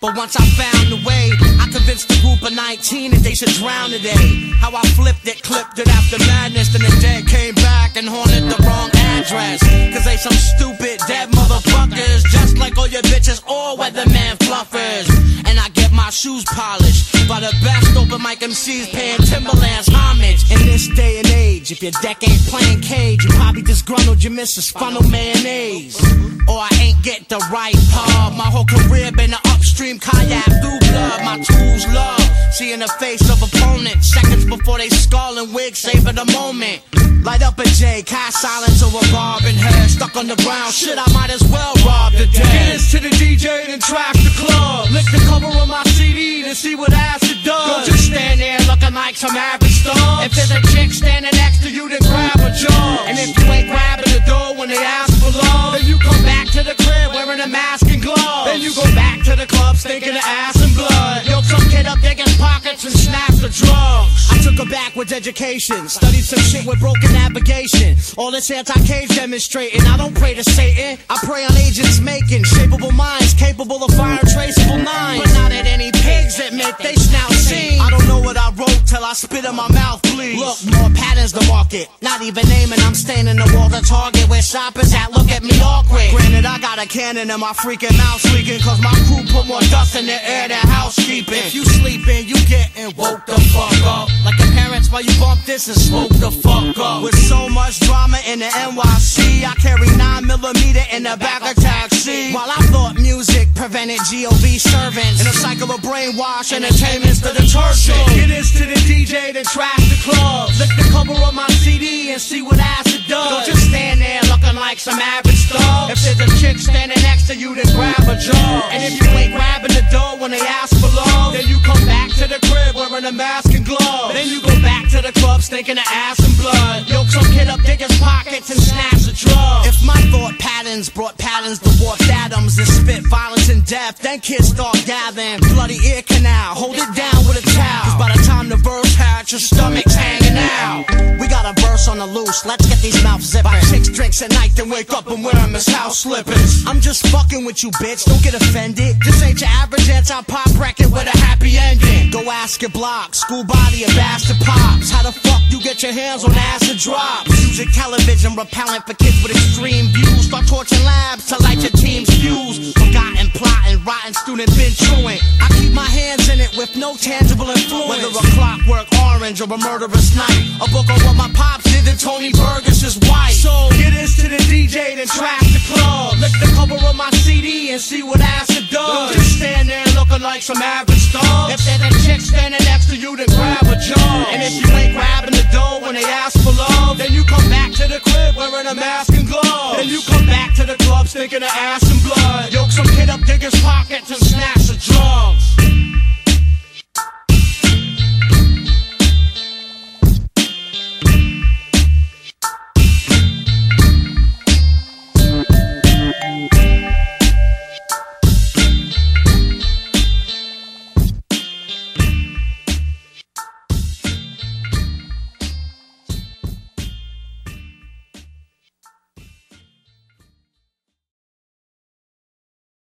But once I found the way, I convinced the group of 19 that they should drown today. How I flipped it, clipped it after madness, then the dead came back and haunted the wrong address. Cause they some stupid dead motherfuckers, just like all your bitches, all weatherman fluffers. And I get my shoes polished by the best open mic MCs paying Timberland's homage. In this day and if your deck ain't playing cage, you probably disgruntled your missus funnel mayonnaise. Or I ain't get the right part. My whole career been an upstream kayak through blood. My tools love seeing the face of opponents seconds before they skull and wig savor the moment. Light up a J, cast silence over bobbing head. Stuck on the ground, shit, I might as well rob the dead. Hands to the DJ, then trash the club. Lick the cover of my CD, then see what acid does. Don't just stand there looking like some average If there's a chick standing next to you, then grab a job. And if you ain't grabbing the door when they ask for love, then you come back to the crib wearing a mask and gloves. Then you go back to the club stinking of ass and blood. Yo, some kid up digging pockets and snaps the drugs. I took a backwards education, studied some shit with broken navigation. All this anti-cage demonstrating. I don't pray to Satan, I pray on agents making shapeable minds capable of firing traceable nines. But now that any pigs admit they I wrote till I spit in my mouth, please. Look, more patterns to market. Not even naming, I'm staying in the wall to target where shoppers at. Look at me awkward. Granted, I got a cannon in my freaking mouth leaking, cause my crew put more dust in the air than housekeeping. If you sleeping, you getting woke the fuck up. Like your parents while you bump this and smoke the fuck up. With so much drama in the NYC, I carry 9 millimeter in the back of taxi. While I thought music prevented GOV servants in a cycle of brainwash entertainments to the church. Star. If there's a chick standing next to you, then grab a job. And if you ain't grabbing the door when they ask for love, then you come back to the crib wearing a mask and gloves. Then you go back to the club stinking of ass and blood. Yo, some kid up dig his pockets and snaps a drug. If my thought patterns brought patterns to warped atoms and spit violence and death, then kids start gathering bloody ear canal. Hold it down with a towel. Cause by the time the verse hatch, your stomach's hanging out. On the loose, let's get these mouths zipping. Buy chicks drinks at night, then wake up and wear them as house slippers. I'm just fucking with you, bitch, don't get offended. This ain't your average anti-pop record with a happy ending. Go ask your block, school body and bastard pops. How the fuck you get your hands on acid drops? Music, television, repellent for kids with extreme views. Start torching labs to light your team's fuse. Forgotten, plotting, rotten student been with no tangible influence. Whether a clockwork orange or a murderous night. A book on what my pops did to Tony Burgess' wife. So get this to the DJ, then trash the club. Lick the cover of my CD and see what acid does. Don't just stand there looking like some average star. If there's a chick standing next to you, then grab a job. And if you ain't grabbing the dough when they ask for love, then you come back to the crib wearing a mask and gloves. Then you come back to the club stinking of ass and blood. Yo,